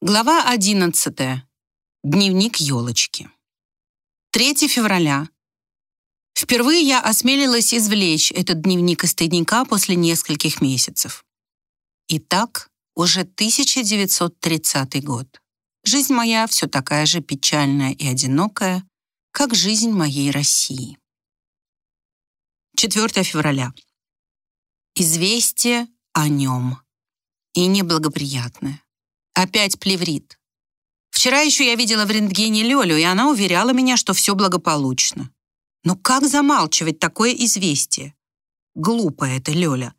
Глава 11. Дневник елочки. 3 февраля. Впервые я осмелилась извлечь этот дневник из тайника после нескольких месяцев. Итак, уже 1930 год. Жизнь моя все такая же печальная и одинокая, как жизнь моей России. 4 февраля. Известие о нем. И неблагоприятное. Опять плеврит. Вчера еще я видела в рентгене Лёлю, и она уверяла меня, что все благополучно. Но как замалчивать такое известие? Глупая это Лёля.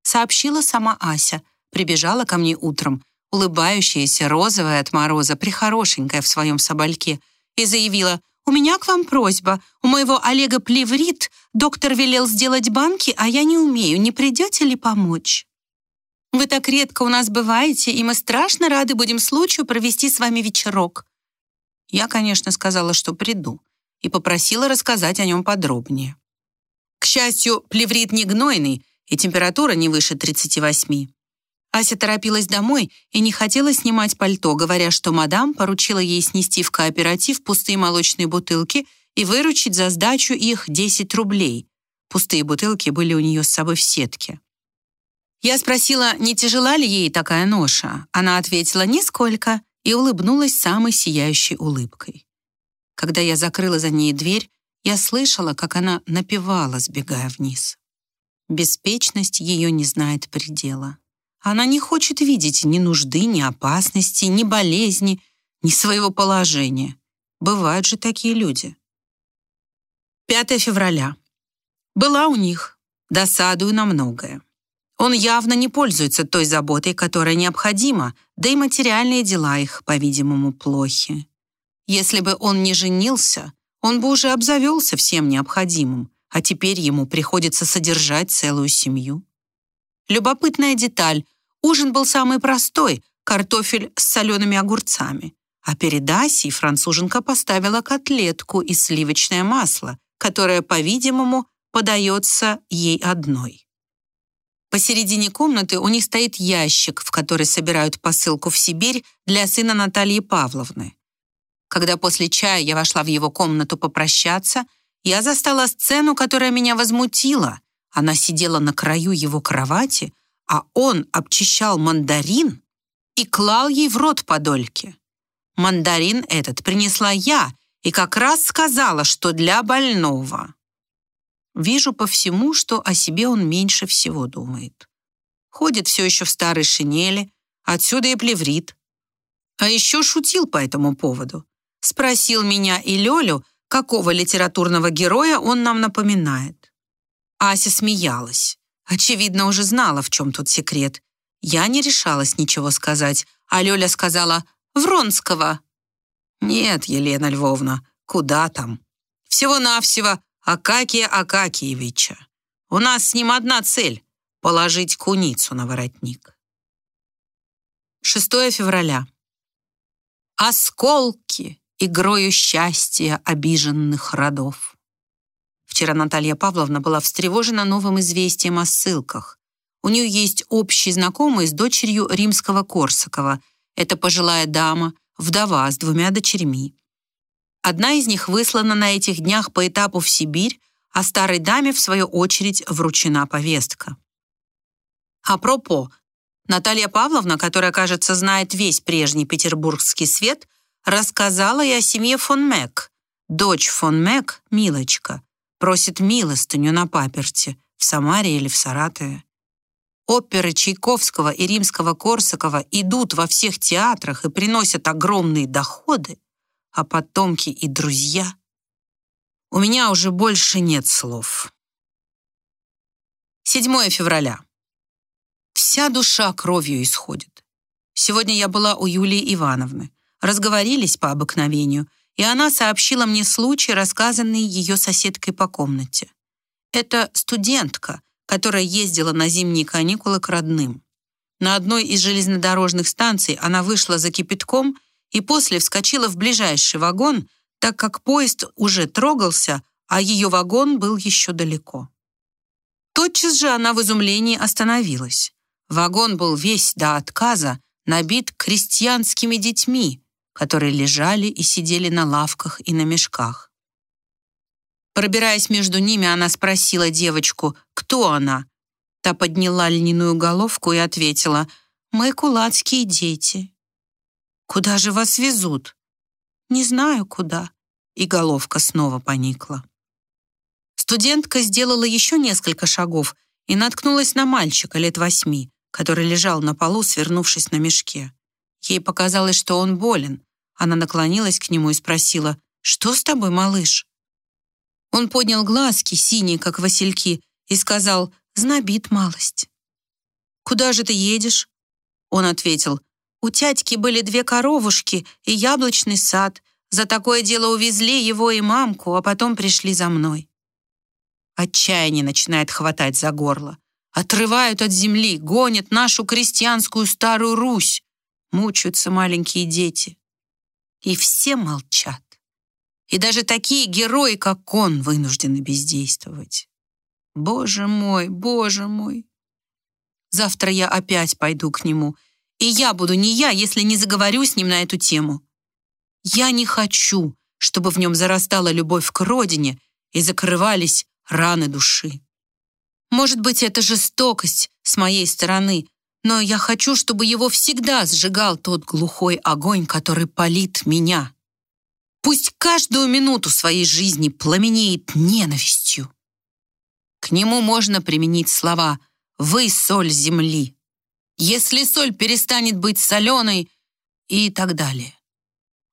Сообщила сама Ася, прибежала ко мне утром, улыбающаяся, розовая от мороза, прихорошенькая в своем собольке, и заявила, «У меня к вам просьба. У моего Олега плеврит, доктор велел сделать банки, а я не умею. Не придете ли помочь?» Вы так редко у нас бываете, и мы страшно рады будем случаю провести с вами вечерок». Я, конечно, сказала, что приду, и попросила рассказать о нем подробнее. К счастью, плеврит не гнойный, и температура не выше 38. Ася торопилась домой и не хотела снимать пальто, говоря, что мадам поручила ей снести в кооператив пустые молочные бутылки и выручить за сдачу их 10 рублей. Пустые бутылки были у нее с собой в сетке. Я спросила, не тяжела ли ей такая ноша. Она ответила «нисколько» и улыбнулась самой сияющей улыбкой. Когда я закрыла за ней дверь, я слышала, как она напевала, сбегая вниз. Беспечность ее не знает предела. Она не хочет видеть ни нужды, ни опасности, ни болезни, ни своего положения. Бывают же такие люди. 5 февраля. Была у них. Досадую на многое. Он явно не пользуется той заботой, которая необходима, да и материальные дела их, по-видимому, плохи. Если бы он не женился, он бы уже обзавелся всем необходимым, а теперь ему приходится содержать целую семью. Любопытная деталь. Ужин был самый простой, картофель с солеными огурцами. А перед Асей француженка поставила котлетку и сливочное масло, которое, по-видимому, подается ей одной. Посередине комнаты у них стоит ящик, в который собирают посылку в Сибирь для сына Натальи Павловны. Когда после чая я вошла в его комнату попрощаться, я застала сцену, которая меня возмутила. Она сидела на краю его кровати, а он обчищал мандарин и клал ей в рот подольки. Мандарин этот принесла я и как раз сказала, что для больного. Вижу по всему, что о себе он меньше всего думает. Ходит все еще в старой шинели, отсюда и плеврит. А еще шутил по этому поводу. Спросил меня и Лёлю, какого литературного героя он нам напоминает. Ася смеялась. Очевидно, уже знала, в чем тут секрет. Я не решалась ничего сказать, а Лёля сказала «Вронского». «Нет, Елена Львовна, куда там? Всего-навсего Акакия Акакиевича. У нас с ним одна цель — положить куницу на воротник. 6 февраля. Осколки игрою счастья обиженных родов. Вчера Наталья Павловна была встревожена новым известием о ссылках. У нее есть общий знакомый с дочерью римского Корсакова. Это пожилая дама, вдова с двумя дочерьми. Одна из них выслана на этих днях по этапу в Сибирь, а старой даме, в свою очередь, вручена повестка. Апропо, Наталья Павловна, которая, кажется, знает весь прежний петербургский свет, рассказала и о семье фон Мек. Дочь фон Мек, Милочка, просит милостыню на паперте в Самаре или в Саратове. Оперы Чайковского и римского Корсакова идут во всех театрах и приносят огромные доходы, а потомки и друзья. У меня уже больше нет слов. 7 февраля. Вся душа кровью исходит. Сегодня я была у Юлии Ивановны. Разговорились по обыкновению, и она сообщила мне случай, рассказанный ее соседкой по комнате. Это студентка, которая ездила на зимние каникулы к родным. На одной из железнодорожных станций она вышла за кипятком и после вскочила в ближайший вагон, так как поезд уже трогался, а ее вагон был еще далеко. Тотчас же она в изумлении остановилась. Вагон был весь до отказа, набит крестьянскими детьми, которые лежали и сидели на лавках и на мешках. Пробираясь между ними, она спросила девочку, кто она. Та подняла льняную головку и ответила, «Мы кулацкие дети». «Куда же вас везут?» «Не знаю, куда». И головка снова поникла. Студентка сделала еще несколько шагов и наткнулась на мальчика лет восьми, который лежал на полу, свернувшись на мешке. Ей показалось, что он болен. Она наклонилась к нему и спросила, «Что с тобой, малыш?» Он поднял глазки, синие, как васильки, и сказал, «Знобит малость». «Куда же ты едешь?» Он ответил, «У тятьки были две коровушки и яблочный сад. За такое дело увезли его и мамку, а потом пришли за мной». Отчаяние начинает хватать за горло. Отрывают от земли, гонят нашу крестьянскую старую Русь. Мучаются маленькие дети. И все молчат. И даже такие герои, как он, вынуждены бездействовать. Боже мой, боже мой. Завтра я опять пойду к нему, и я буду не я, если не заговорю с ним на эту тему. Я не хочу, чтобы в нем зарастала любовь к родине и закрывались раны души. Может быть, это жестокость с моей стороны, но я хочу, чтобы его всегда сжигал тот глухой огонь, который палит меня. Пусть каждую минуту своей жизни пламенеет ненавистью. К нему можно применить слова «Вы соль земли», «Если соль перестанет быть соленой» и так далее.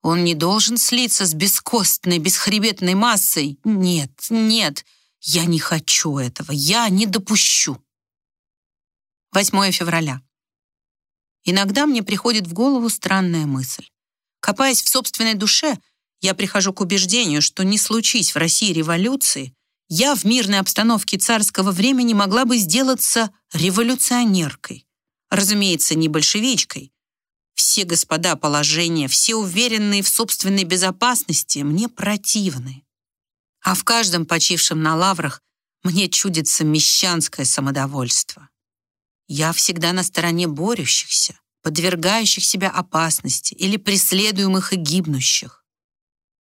Он не должен слиться с бескостной, бесхребетной массой. Нет, нет, я не хочу этого, я не допущу. 8 февраля. Иногда мне приходит в голову странная мысль. Копаясь в собственной душе, я прихожу к убеждению, что не случись в России революции, я в мирной обстановке царского времени могла бы сделаться революционеркой. Разумеется, не большевичкой. Все господа положения, все уверенные в собственной безопасности мне противны. А в каждом почившем на лаврах мне чудится мещанское самодовольство. Я всегда на стороне борющихся, подвергающих себя опасности или преследуемых и гибнущих.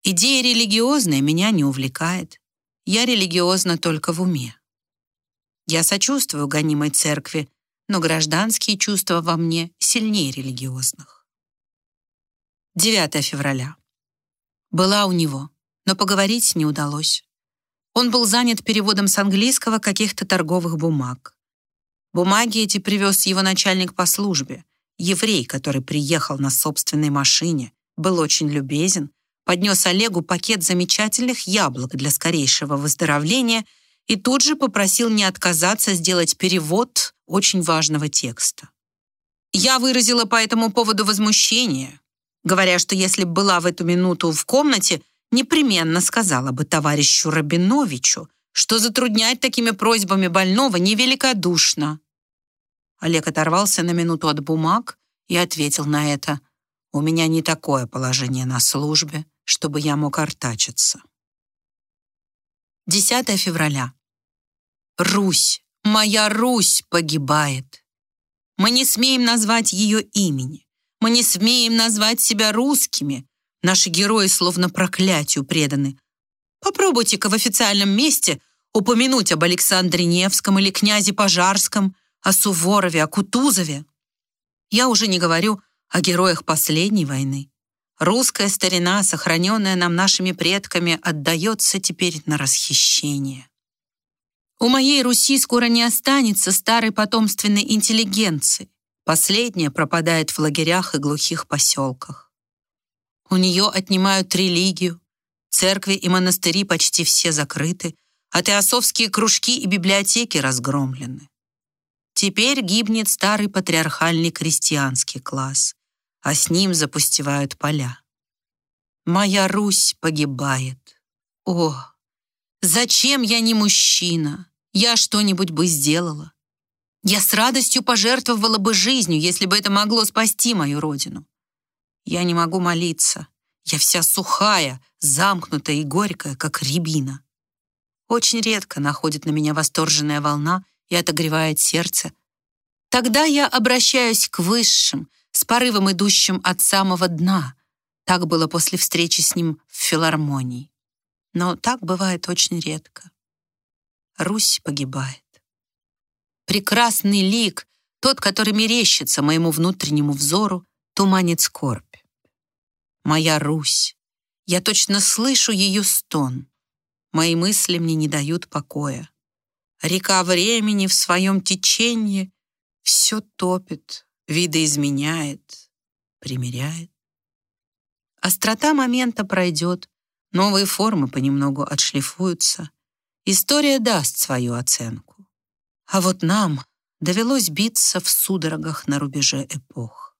Идея религиозная меня не увлекает. Я религиозна только в уме. Я сочувствую гонимой церкви, но гражданские чувства во мне сильнее религиозных. 9 февраля. Была у него, но поговорить не удалось. Он был занят переводом с английского каких-то торговых бумаг. Бумаги эти привез его начальник по службе, еврей, который приехал на собственной машине, был очень любезен, поднес Олегу пакет замечательных яблок для скорейшего выздоровления и тут же попросил не отказаться сделать перевод очень важного текста. Я выразила по этому поводу возмущение, говоря, что если бы была в эту минуту в комнате, непременно сказала бы товарищу Рабиновичу, что затруднять такими просьбами больного невеликодушно. Олег оторвался на минуту от бумаг и ответил на это. «У меня не такое положение на службе, чтобы я мог артачиться. 10 февраля. Русь, моя Русь погибает. Мы не смеем назвать ее имени. Мы не смеем назвать себя русскими. Наши герои словно проклятию преданы. Попробуйте-ка в официальном месте упомянуть об Александре Невском или князе Пожарском, о Суворове, о Кутузове. Я уже не говорю о героях последней войны. Русская старина, сохраненная нам нашими предками, отдается теперь на расхищение. У моей Руси скоро не останется старой потомственной интеллигенции. Последняя пропадает в лагерях и глухих поселках. У нее отнимают религию, церкви и монастыри почти все закрыты, а теософские кружки и библиотеки разгромлены. Теперь гибнет старый патриархальный крестьянский класс а с ним запустевают поля. Моя Русь погибает. О, зачем я не мужчина? Я что-нибудь бы сделала. Я с радостью пожертвовала бы жизнью, если бы это могло спасти мою родину. Я не могу молиться. Я вся сухая, замкнутая и горькая, как рябина. Очень редко находит на меня восторженная волна и отогревает сердце. Тогда я обращаюсь к высшим, с порывом идущим от самого дна. Так было после встречи с ним в филармонии. Но так бывает очень редко. Русь погибает. Прекрасный лик, тот, который мерещится моему внутреннему взору, туманит скорбь. Моя Русь. Я точно слышу ее стон. Мои мысли мне не дают покоя. Река времени в своем течении все топит, видоизменяет, примеряет. Острота момента пройдет, новые формы понемногу отшлифуются. История даст свою оценку. А вот нам довелось биться в судорогах на рубеже эпох.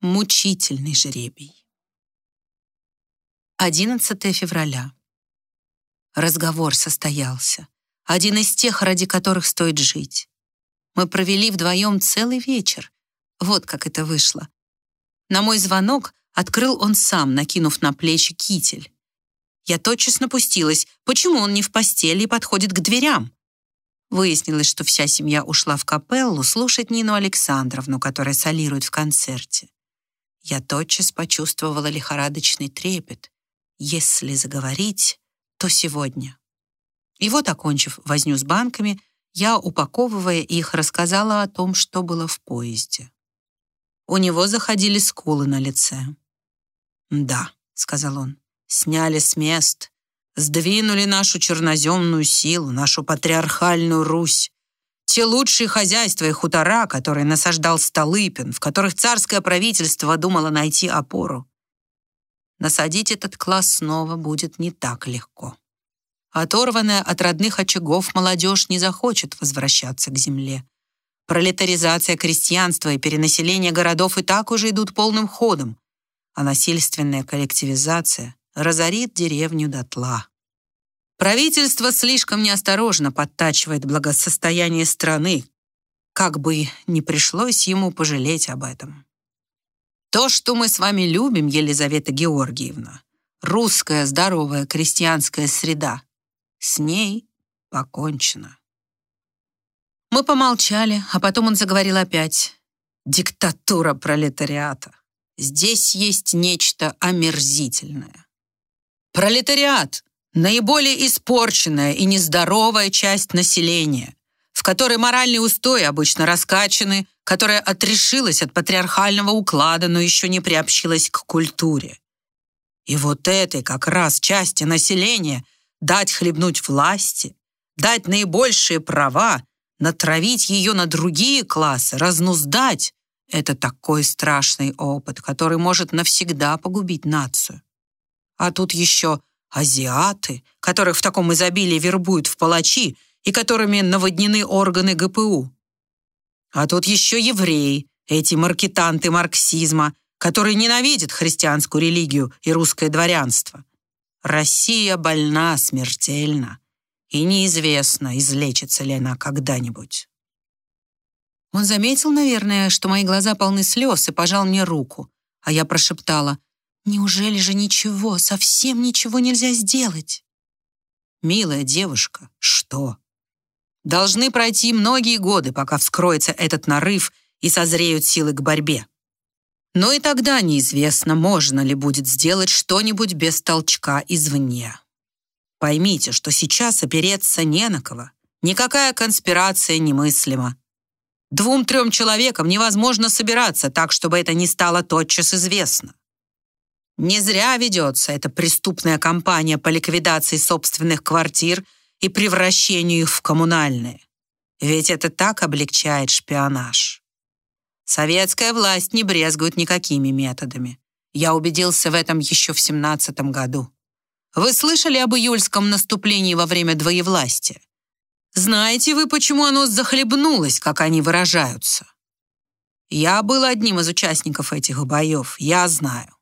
Мучительный жребий. 11 февраля. Разговор состоялся. Один из тех, ради которых стоит жить. Мы провели вдвоем целый вечер. Вот как это вышло. На мой звонок открыл он сам, накинув на плечи китель. Я тотчас напустилась, почему он не в постели и подходит к дверям. Выяснилось, что вся семья ушла в капеллу слушать Нину Александровну, которая солирует в концерте. Я тотчас почувствовала лихорадочный трепет. Если заговорить, то сегодня. И вот, окончив возню с банками, я, упаковывая их, рассказала о том, что было в поезде. У него заходили скулы на лице. «Да», — сказал он, — «сняли с мест, сдвинули нашу черноземную силу, нашу патриархальную Русь, те лучшие хозяйства и хутора, которые насаждал Столыпин, в которых царское правительство думало найти опору. Насадить этот класс снова будет не так легко. Оторванная от родных очагов молодежь не захочет возвращаться к земле. Пролетаризация крестьянства и перенаселение городов и так уже идут полным ходом, а насильственная коллективизация разорит деревню дотла. Правительство слишком неосторожно подтачивает благосостояние страны, как бы не пришлось ему пожалеть об этом. То, что мы с вами любим, Елизавета Георгиевна, русская здоровая крестьянская среда, с ней покончено. Мы помолчали, а потом он заговорил опять. Диктатура пролетариата. Здесь есть нечто омерзительное. Пролетариат — наиболее испорченная и нездоровая часть населения, в которой моральные устои обычно раскачаны, которая отрешилась от патриархального уклада, но еще не приобщилась к культуре. И вот этой как раз части населения дать хлебнуть власти, дать наибольшие права, натравить ее на другие классы, разнуздать — это такой страшный опыт, который может навсегда погубить нацию. А тут еще азиаты, которых в таком изобилии вербуют в палачи и которыми наводнены органы ГПУ. А тут еще евреи, эти маркетанты марксизма, которые ненавидят христианскую религию и русское дворянство. Россия больна смертельно, и неизвестно, излечится ли она когда-нибудь. Он заметил, наверное, что мои глаза полны слез и пожал мне руку, а я прошептала, «Неужели же ничего, совсем ничего нельзя сделать?» «Милая девушка, что?» Должны пройти многие годы, пока вскроется этот нарыв и созреют силы к борьбе. Но и тогда неизвестно, можно ли будет сделать что-нибудь без толчка извне. Поймите, что сейчас опереться не на кого. Никакая конспирация немыслима. Двум-трем человекам невозможно собираться так, чтобы это не стало тотчас известно. Не зря ведется эта преступная кампания по ликвидации собственных квартир и превращению их в коммунальные. Ведь это так облегчает шпионаж. Советская власть не брезгует никакими методами. Я убедился в этом еще в семнадцатом году. Вы слышали об июльском наступлении во время двоевластия? Знаете вы, почему оно захлебнулось, как они выражаются? Я был одним из участников этих боев, я знаю.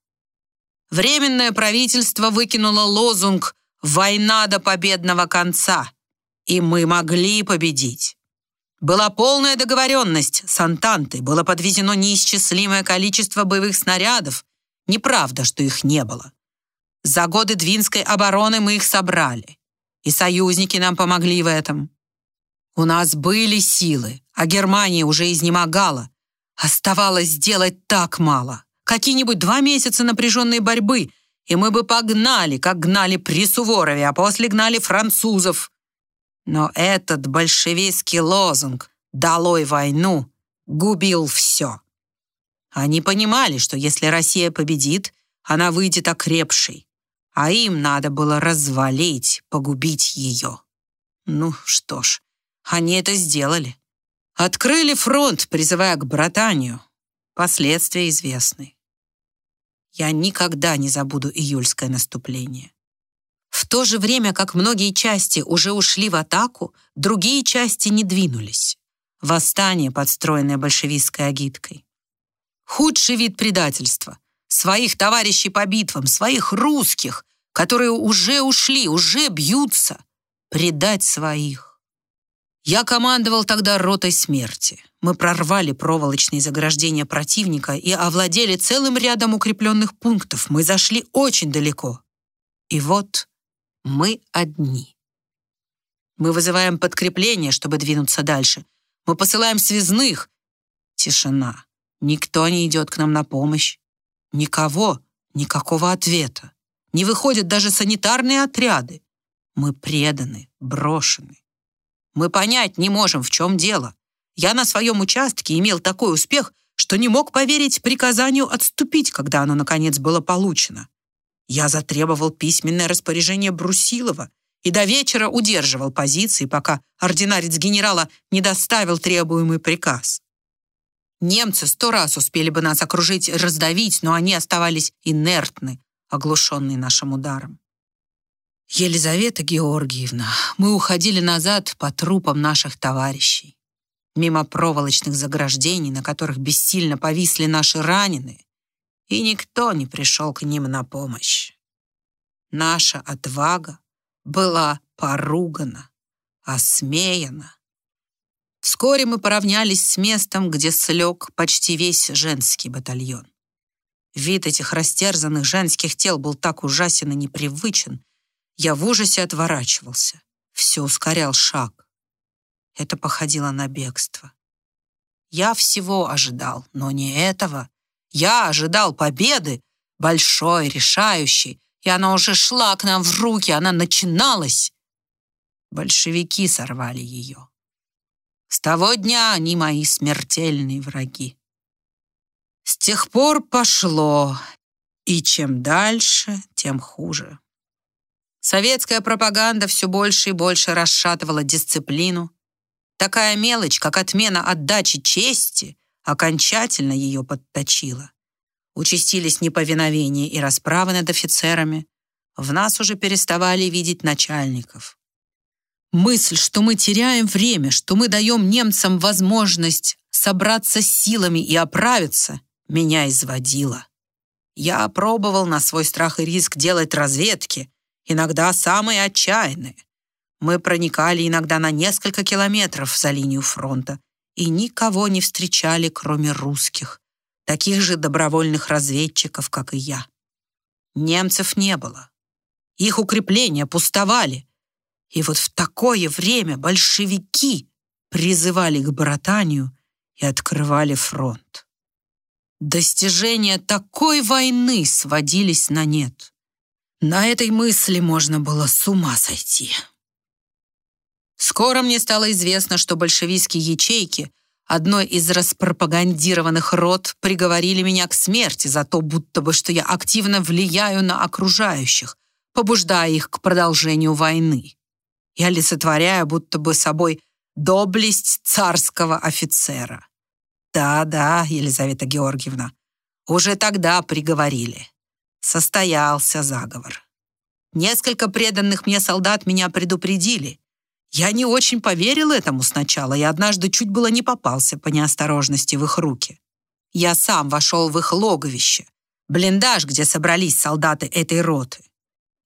Временное правительство выкинуло лозунг Война до победного конца. И мы могли победить. Была полная договоренность с Антантой, было подвезено неисчислимое количество боевых снарядов. Неправда, что их не было. За годы Двинской обороны мы их собрали. И союзники нам помогли в этом. У нас были силы, а Германия уже изнемогала. Оставалось сделать так мало. Какие-нибудь два месяца напряженной борьбы, и мы бы погнали, как гнали при Суворове, а после гнали французов. Но этот большевистский лозунг «Долой войну» губил все. Они понимали, что если Россия победит, она выйдет окрепшей, а им надо было развалить, погубить ее. Ну что ж, они это сделали. Открыли фронт, призывая к братанию. Последствия известны. Я никогда не забуду июльское наступление. В то же время, как многие части уже ушли в атаку, другие части не двинулись. Восстание, подстроенное большевистской агиткой. Худший вид предательства. Своих товарищей по битвам, своих русских, которые уже ушли, уже бьются. Предать своих. Я командовал тогда ротой смерти. Мы прорвали проволочные заграждения противника и овладели целым рядом укрепленных пунктов. Мы зашли очень далеко. И вот мы одни. Мы вызываем подкрепление, чтобы двинуться дальше. Мы посылаем связных. Тишина. Никто не идет к нам на помощь. Никого, никакого ответа. Не выходят даже санитарные отряды. Мы преданы, брошены. Мы понять не можем, в чем дело. Я на своем участке имел такой успех, что не мог поверить приказанию отступить, когда оно, наконец, было получено. Я затребовал письменное распоряжение Брусилова и до вечера удерживал позиции, пока ординарец генерала не доставил требуемый приказ. Немцы сто раз успели бы нас окружить и раздавить, но они оставались инертны, оглушенные нашим ударом. Елизавета Георгиевна, мы уходили назад по трупам наших товарищей. Мимо проволочных заграждений, на которых бессильно повисли наши раненые, и никто не пришел к ним на помощь. Наша отвага была поругана, осмеяна, Вскоре мы поравнялись с местом, где слег почти весь женский батальон. Вид этих растерзанных женских тел был так ужасен и непривычен. Я в ужасе отворачивался. Все ускорял шаг. Это походило на бегство. Я всего ожидал, но не этого. Я ожидал победы, большой, решающей, и она уже шла к нам в руки, она начиналась. Большевики сорвали ее. С того дня они мои смертельные враги. С тех пор пошло, и чем дальше, тем хуже. Советская пропаганда все больше и больше расшатывала дисциплину. Такая мелочь, как отмена отдачи чести, окончательно ее подточила. Участились неповиновения и расправы над офицерами. В нас уже переставали видеть начальников. Мысль, что мы теряем время, что мы даем немцам возможность собраться с силами и оправиться, меня изводила. Я опробовал на свой страх и риск делать разведки, иногда самые отчаянные. Мы проникали иногда на несколько километров за линию фронта и никого не встречали, кроме русских, таких же добровольных разведчиков, как и я. Немцев не было. Их укрепления пустовали, и вот в такое время большевики призывали к братанию и открывали фронт. Достижения такой войны сводились на нет. На этой мысли можно было с ума сойти. Скоро мне стало известно, что большевистские ячейки одной из распропагандированных рот приговорили меня к смерти за то, будто бы что я активно влияю на окружающих, побуждая их к продолжению войны и олицетворяя будто бы собой доблесть царского офицера. Да-да, Елизавета Георгиевна, уже тогда приговорили. Состоялся заговор. Несколько преданных мне солдат меня предупредили. Я не очень поверил этому сначала и однажды чуть было не попался по неосторожности в их руки. Я сам вошел в их логовище, блиндаж, где собрались солдаты этой роты.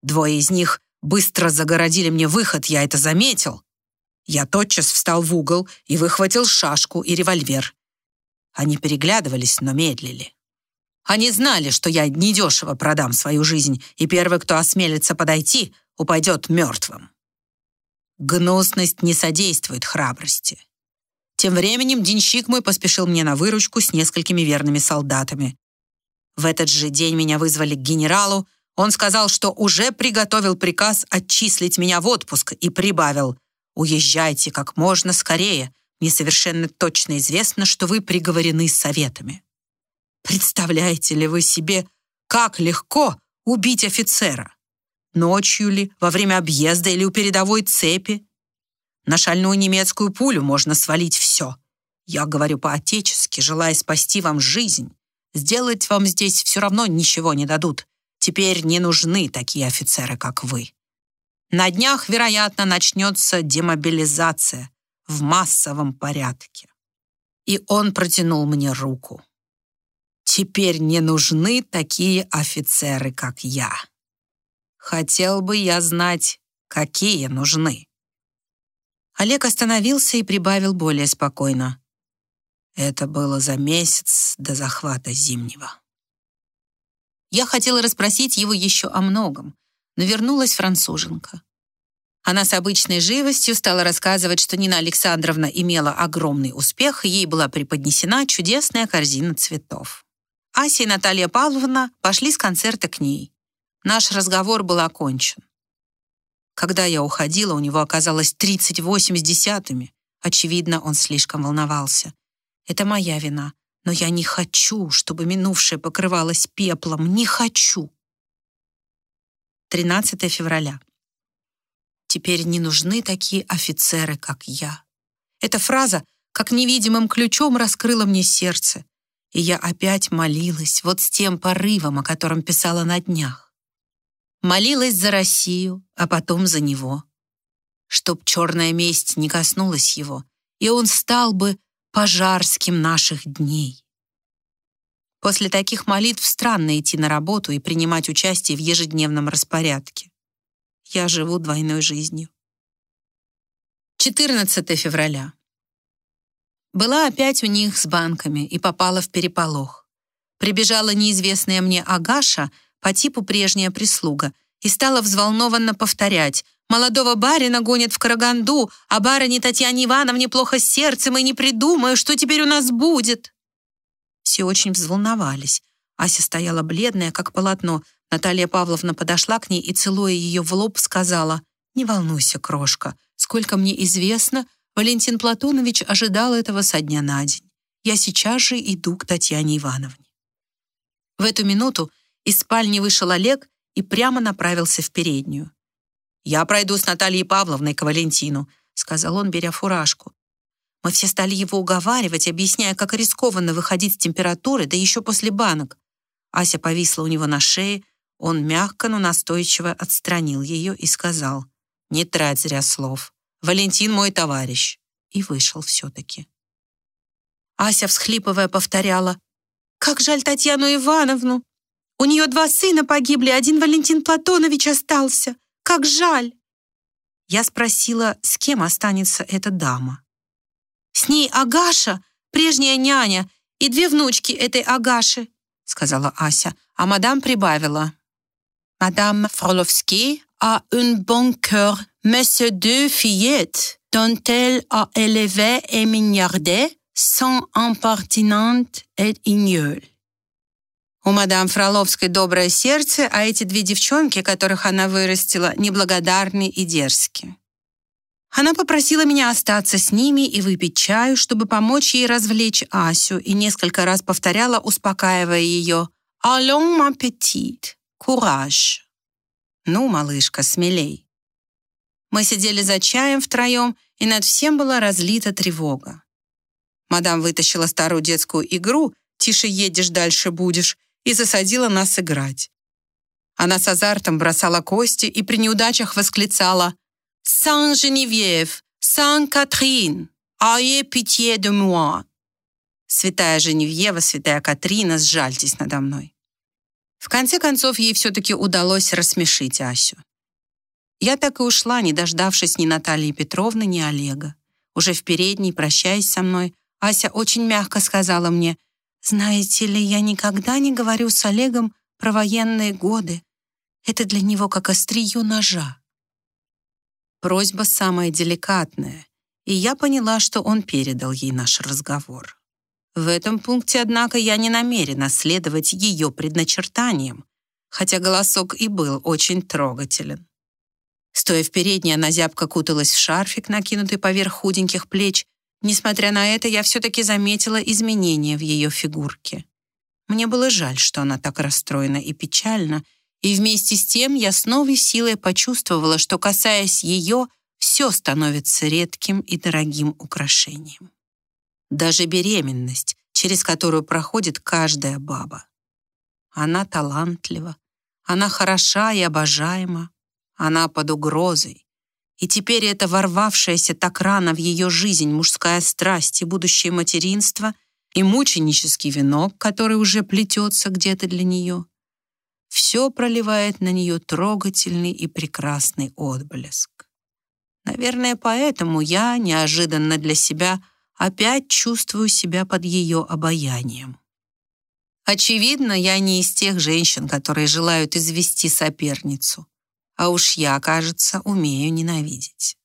Двое из них Быстро загородили мне выход, я это заметил. Я тотчас встал в угол и выхватил шашку и револьвер. Они переглядывались, но медлили. Они знали, что я недешево продам свою жизнь, и первый, кто осмелится подойти, упадет мертвым. Гнусность не содействует храбрости. Тем временем денщик мой поспешил мне на выручку с несколькими верными солдатами. В этот же день меня вызвали к генералу. Он сказал, что уже приготовил приказ отчислить меня в отпуск и прибавил «Уезжайте как можно скорее. Мне совершенно точно известно, что вы приговорены советами». Представляете ли вы себе, как легко убить офицера? Ночью ли, во время объезда или у передовой цепи? На шальную немецкую пулю можно свалить все. Я говорю по-отечески, желая спасти вам жизнь. Сделать вам здесь все равно ничего не дадут. Теперь не нужны такие офицеры, как вы. На днях, вероятно, начнется демобилизация в массовом порядке. И он протянул мне руку. Теперь не нужны такие офицеры, как я. Хотел бы я знать, какие нужны. Олег остановился и прибавил более спокойно. Это было за месяц до захвата Зимнего. Я хотела расспросить его еще о многом, но вернулась француженка. Она с обычной живостью стала рассказывать, что Нина Александровна имела огромный успех, и ей была преподнесена чудесная корзина цветов. Ася и Наталья Павловна пошли с концерта к ней. Наш разговор был окончен. Когда я уходила, у него оказалось 38 с десятыми. Очевидно, он слишком волновался. Это моя вина, но я не хочу, чтобы минувшее покрывалось пеплом. Не хочу. 13 февраля. Теперь не нужны такие офицеры, как я. Эта фраза, как невидимым ключом, раскрыла мне сердце, и я опять молилась вот с тем порывом, о котором писала на днях. Молилась за Россию, а потом за него. Чтоб черная месть не коснулась его, и он стал бы пожарским наших дней. После таких молитв странно идти на работу и принимать участие в ежедневном распорядке. Я живу двойной жизнью. 14 февраля. Была опять у них с банками и попала в переполох. Прибежала неизвестная мне Агаша — по типу прежняя прислуга, и стала взволнованно повторять «Молодого барина гонят в Караганду, а барыне Татьяне Ивановне плохо с сердцем, и не придумаю, что теперь у нас будет». Все очень взволновались. Ася стояла бледная, как полотно. Наталья Павловна подошла к ней и, целуя ее в лоб, сказала «Не волнуйся, крошка. Сколько мне известно, Валентин Платонович ожидал этого со дня на день. Я сейчас же иду к Татьяне Ивановне». В эту минуту из спальни вышел Олег и прямо направился в переднюю. «Я пройду с Натальей Павловной к Валентину», сказал он, беря фуражку. Мы все стали его уговаривать, объясняя, как рискованно выходить с температуры, да еще после банок. Ася повисла у него на шее, он мягко, но настойчиво отстранил ее и сказал, «Не трать зря слов. Валентин мой товарищ». И вышел все-таки. Ася, всхлипывая, повторяла, «Как жаль Татьяну Ивановну! У нее два сына погибли, один Валентин Платонович остался. Как жаль!» Я спросила, с кем останется эта дама. «С ней Агаша, прежняя няня, и две внучки этой Агаши», сказала Ася, а мадам прибавила. «Мадам Фроловский a un bon cœur, mais ces deux fillettes dont elle a élevé et mignardé sont impertinentes et ignobles. У мадам Фроловской доброе сердце, а эти две девчонки, которых она вырастила, неблагодарны и дерзки. Она попросила меня остаться с ними и выпить чаю, чтобы помочь ей развлечь Асю, и несколько раз повторяла, успокаивая ее «Allons, ma petite, courage». «Ну, малышка, смелей». Мы сидели за чаем втроем, и над всем была разлита тревога. Мадам вытащила старую детскую игру «Тише едешь, дальше будешь», и засадила нас играть. Она с азартом бросала кости и при неудачах восклицала «Сан-Женевьев! Сан-Катрин! Ае питье де муа!» «Святая Женевьева, святая Катрина, сжальтесь надо мной!» В конце концов, ей все-таки удалось рассмешить Асю. Я так и ушла, не дождавшись ни Натальи Петровны, ни Олега. Уже в передней, прощаясь со мной, Ася очень мягко сказала мне — знаете ли, я никогда не говорю с Олегом про военные годы. Это для него как острие ножа. Просьба самая деликатная, и я поняла, что он передал ей наш разговор. В этом пункте, однако, я не намерена следовать ее предначертаниям, хотя голосок и был очень трогателен. Стоя в передней, она зябко куталась в шарфик, накинутый поверх худеньких плеч. Несмотря на это, я все-таки заметила изменения в ее фигурке. Мне было жаль, что она так расстроена и печальна, и вместе с тем я с новой силой почувствовала, что, касаясь ее, все становится редким и дорогим украшением. Даже беременность, через которую проходит каждая баба. Она талантлива, она хороша и обожаема, она под угрозой. И теперь эта ворвавшаяся так рано в ее жизнь мужская страсть и будущее материнство и мученический венок, который уже плетется где-то для нее, все проливает на нее трогательный и прекрасный отблеск. Наверное, поэтому я, неожиданно для себя, опять чувствую себя под ее обаянием. Очевидно, я не из тех женщин, которые желают извести соперницу. А уж я, кажется, умею ненавидеть.